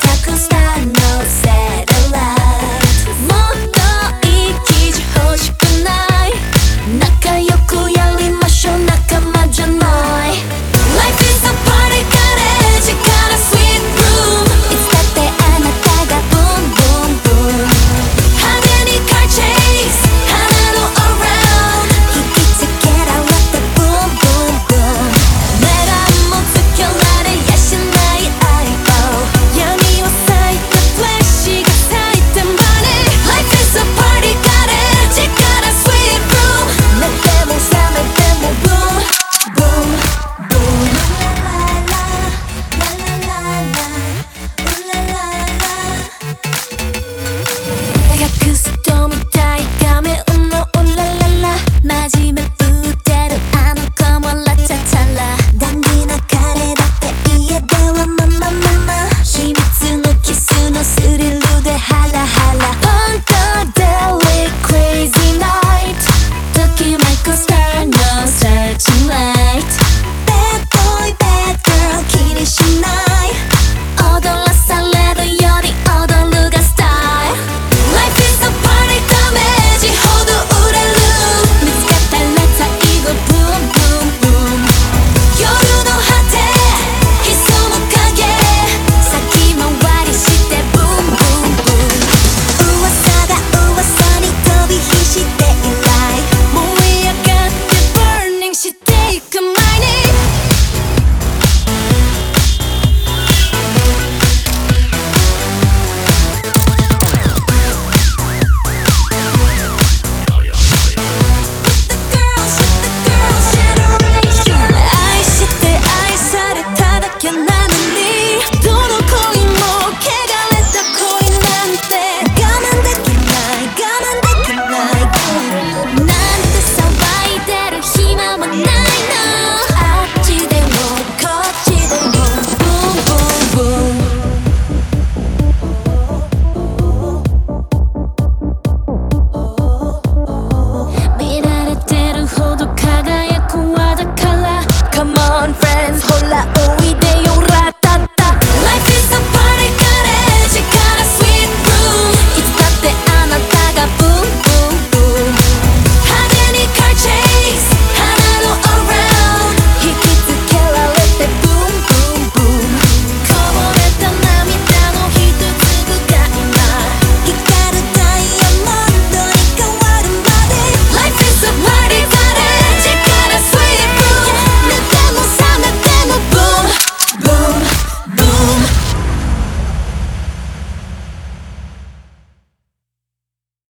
Takus no set.